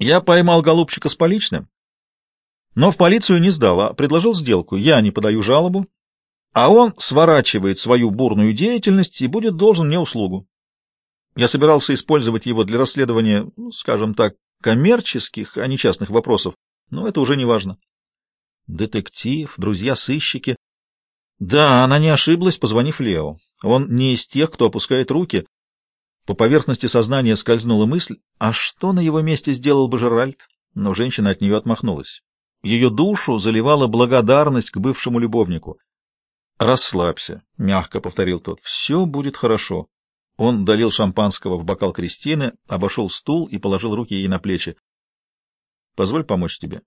Я поймал голубчика с поличным, но в полицию не сдал, а предложил сделку. Я не подаю жалобу, а он сворачивает свою бурную деятельность и будет должен мне услугу. Я собирался использовать его для расследования, ну, скажем так, коммерческих, а не частных вопросов, но это уже не важно. Детектив, друзья-сыщики. Да, она не ошиблась, позвонив Лео. Он не из тех, кто опускает руки. По поверхности сознания скользнула мысль, а что на его месте сделал бы Жеральд? Но женщина от нее отмахнулась. Ее душу заливала благодарность к бывшему любовнику. «Расслабься», — мягко повторил тот, — «все будет хорошо». Он долил шампанского в бокал Кристины, обошел стул и положил руки ей на плечи. «Позволь помочь тебе».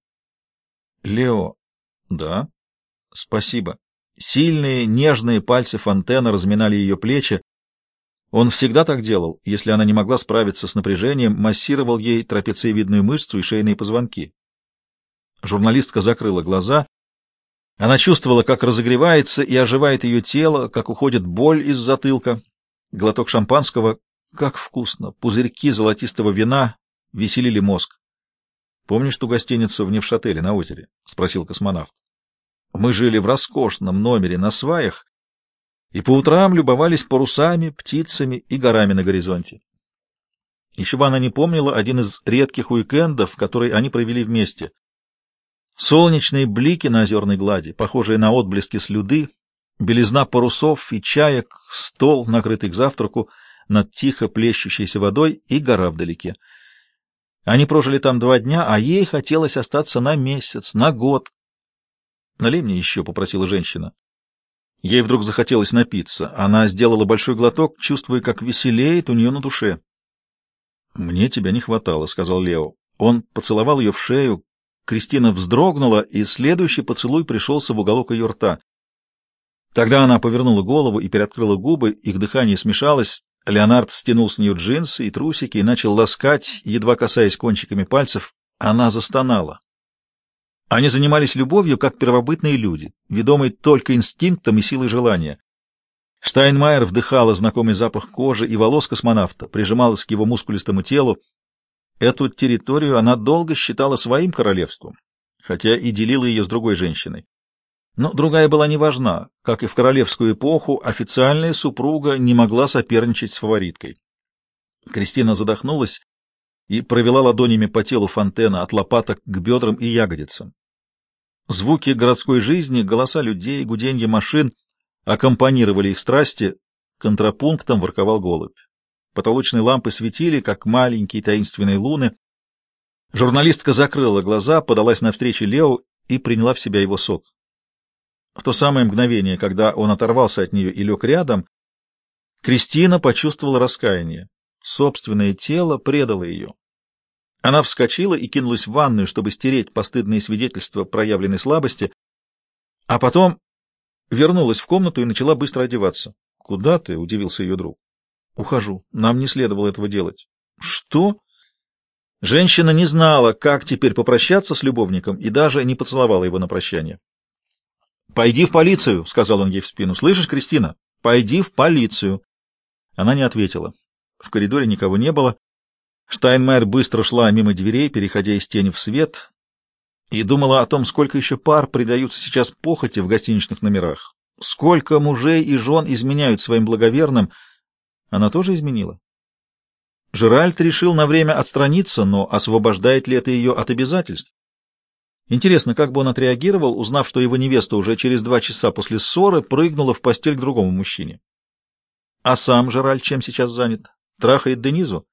«Лео». «Да». «Спасибо». Сильные, нежные пальцы Фонтена разминали ее плечи. Он всегда так делал, если она не могла справиться с напряжением, массировал ей трапециевидную мышцу и шейные позвонки. Журналистка закрыла глаза. Она чувствовала, как разогревается и оживает ее тело, как уходит боль из затылка. Глоток шампанского. Как вкусно! Пузырьки золотистого вина веселили мозг. — Помнишь ту гостиницу в Невшателе на озере? — спросил космонавт. Мы жили в роскошном номере на сваях и по утрам любовались парусами, птицами и горами на горизонте. Еще бы она не помнила один из редких уикендов, который они провели вместе. Солнечные блики на озерной глади, похожие на отблески слюды, белизна парусов и чаек, стол, накрытый к завтраку, над тихо плещущейся водой и гора вдалеке. Они прожили там два дня, а ей хотелось остаться на месяц, на год. «Налей мне еще», — попросила женщина. Ей вдруг захотелось напиться. Она сделала большой глоток, чувствуя, как веселеет у нее на душе. «Мне тебя не хватало», — сказал Лео. Он поцеловал ее в шею, Кристина вздрогнула, и следующий поцелуй пришелся в уголок ее рта. Тогда она повернула голову и переоткрыла губы, их дыхание смешалось. Леонард стянул с нее джинсы и трусики и начал ласкать, едва касаясь кончиками пальцев. Она застонала. Они занимались любовью, как первобытные люди, ведомые только инстинктом и силой желания. Штайнмайер вдыхала знакомый запах кожи и волос космонавта, прижималась к его мускулистому телу, Эту территорию она долго считала своим королевством, хотя и делила ее с другой женщиной. Но другая была не важна. Как и в королевскую эпоху, официальная супруга не могла соперничать с фавориткой. Кристина задохнулась и провела ладонями по телу Фонтена от лопаток к бедрам и ягодицам. Звуки городской жизни, голоса людей, гуденье машин аккомпанировали их страсти, контрапунктом ворковал голубь. Потолочные лампы светили, как маленькие таинственные луны. Журналистка закрыла глаза, подалась навстречу Лео и приняла в себя его сок. В то самое мгновение, когда он оторвался от нее и лег рядом, Кристина почувствовала раскаяние. Собственное тело предало ее. Она вскочила и кинулась в ванную, чтобы стереть постыдные свидетельства проявленной слабости, а потом вернулась в комнату и начала быстро одеваться. — Куда ты? — удивился ее друг. Ухожу. Нам не следовало этого делать. Что? Женщина не знала, как теперь попрощаться с любовником, и даже не поцеловала его на прощание. «Пойди в полицию», — сказал он ей в спину. «Слышишь, Кристина? Пойди в полицию». Она не ответила. В коридоре никого не было. Штайнмайер быстро шла мимо дверей, переходя из тени в свет, и думала о том, сколько еще пар предаются сейчас похоти в гостиничных номерах, сколько мужей и жен изменяют своим благоверным — она тоже изменила? Жеральд решил на время отстраниться, но освобождает ли это ее от обязательств? Интересно, как бы он отреагировал, узнав, что его невеста уже через два часа после ссоры прыгнула в постель к другому мужчине. А сам Жеральд чем сейчас занят? Трахает Денизу?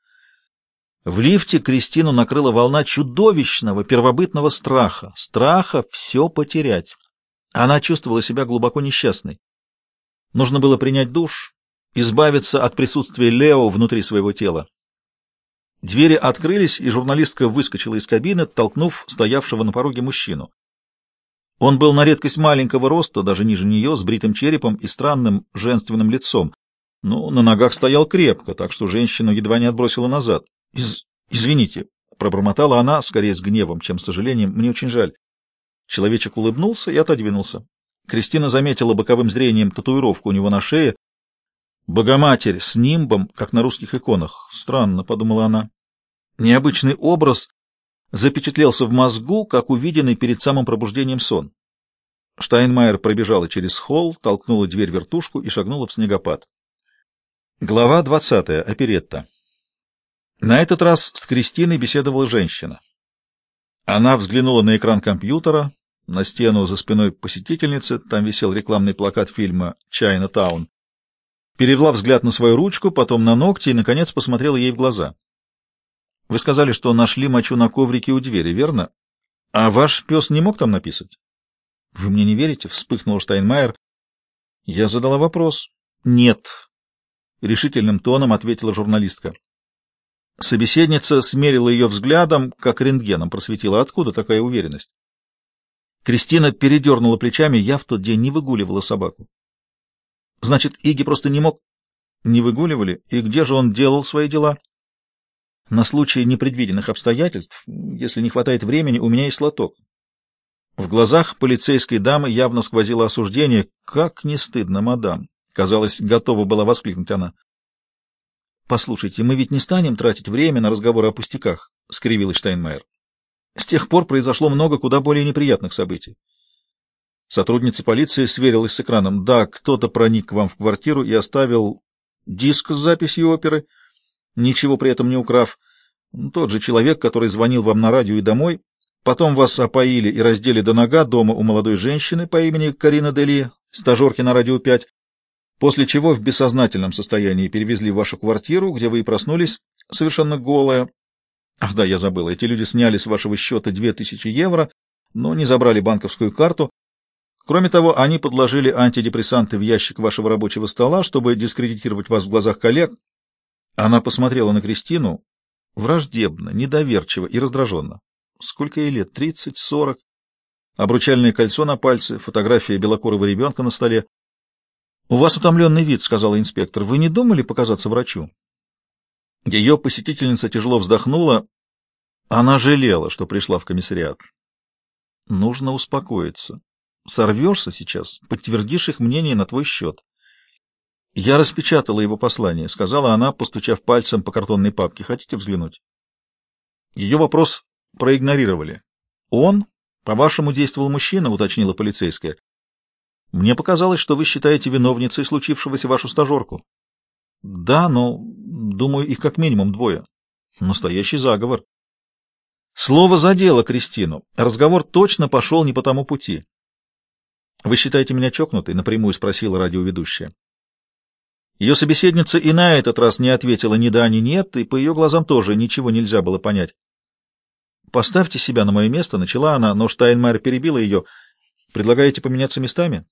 В лифте Кристину накрыла волна чудовищного, первобытного страха. Страха все потерять. Она чувствовала себя глубоко несчастной. Нужно было принять душ, избавиться от присутствия Лео внутри своего тела. Двери открылись, и журналистка выскочила из кабины, толкнув стоявшего на пороге мужчину. Он был на редкость маленького роста, даже ниже нее, с бритым черепом и странным женственным лицом. Но на ногах стоял крепко, так что женщину едва не отбросила назад. Из... «Извините», — пробормотала она, скорее с гневом, чем с сожалением, — «мне очень жаль». Человечек улыбнулся и отодвинулся. Кристина заметила боковым зрением татуировку у него на шее, Богоматерь с нимбом, как на русских иконах. Странно, — подумала она. Необычный образ запечатлелся в мозгу, как увиденный перед самым пробуждением сон. Штайнмайер пробежала через холл, толкнула дверь вертушку и шагнула в снегопад. Глава 20. Оперетта. На этот раз с Кристиной беседовала женщина. Она взглянула на экран компьютера, на стену за спиной посетительницы, там висел рекламный плакат фильма «Чайна Таун». Перевела взгляд на свою ручку, потом на ногти и, наконец, посмотрела ей в глаза. «Вы сказали, что нашли мочу на коврике у двери, верно? А ваш пес не мог там написать?» «Вы мне не верите?» — вспыхнул Штайнмайер. Я задала вопрос. «Нет», — решительным тоном ответила журналистка. Собеседница смерила ее взглядом, как рентгеном просветила. Откуда такая уверенность? Кристина передернула плечами. Я в тот день не выгуливала собаку. Значит, Иги просто не мог... Не выгуливали? И где же он делал свои дела? На случай непредвиденных обстоятельств, если не хватает времени, у меня есть лоток. В глазах полицейской дамы явно сквозило осуждение. Как не стыдно, мадам! Казалось, готова была воскликнуть она. «Послушайте, мы ведь не станем тратить время на разговоры о пустяках», — скривилась Штайнмайер. «С тех пор произошло много куда более неприятных событий». Сотрудница полиции сверилась с экраном. «Да, кто-то проник к вам в квартиру и оставил диск с записью оперы, ничего при этом не украв. Тот же человек, который звонил вам на радио и домой. Потом вас опоили и раздели до нога дома у молодой женщины по имени Карина Дели, стажерки на радио 5 после чего в бессознательном состоянии перевезли в вашу квартиру, где вы и проснулись, совершенно голая. Ах да, я забыл, эти люди сняли с вашего счета 2000 евро, но не забрали банковскую карту. Кроме того, они подложили антидепрессанты в ящик вашего рабочего стола, чтобы дискредитировать вас в глазах коллег. Она посмотрела на Кристину враждебно, недоверчиво и раздраженно. Сколько ей лет? Тридцать, сорок. Обручальное кольцо на пальце, фотография белокурого ребенка на столе. «У вас утомленный вид», — сказала инспектор. «Вы не думали показаться врачу?» Ее посетительница тяжело вздохнула. Она жалела, что пришла в комиссариат. «Нужно успокоиться. Сорвешься сейчас, подтвердишь их мнение на твой счет». «Я распечатала его послание», — сказала она, постучав пальцем по картонной папке. «Хотите взглянуть?» Ее вопрос проигнорировали. «Он? По-вашему, действовал мужчина?» — уточнила полицейская. Мне показалось, что вы считаете виновницей случившегося вашу стажерку. Да, но, думаю, их как минимум двое. Настоящий заговор. Слово задело Кристину. Разговор точно пошел не по тому пути. «Вы считаете меня чокнутой?» — напрямую спросила радиоведущая. Ее собеседница и на этот раз не ответила ни да, ни нет, и по ее глазам тоже ничего нельзя было понять. «Поставьте себя на мое место», — начала она, но Штайнмайер перебила ее. «Предлагаете поменяться местами?»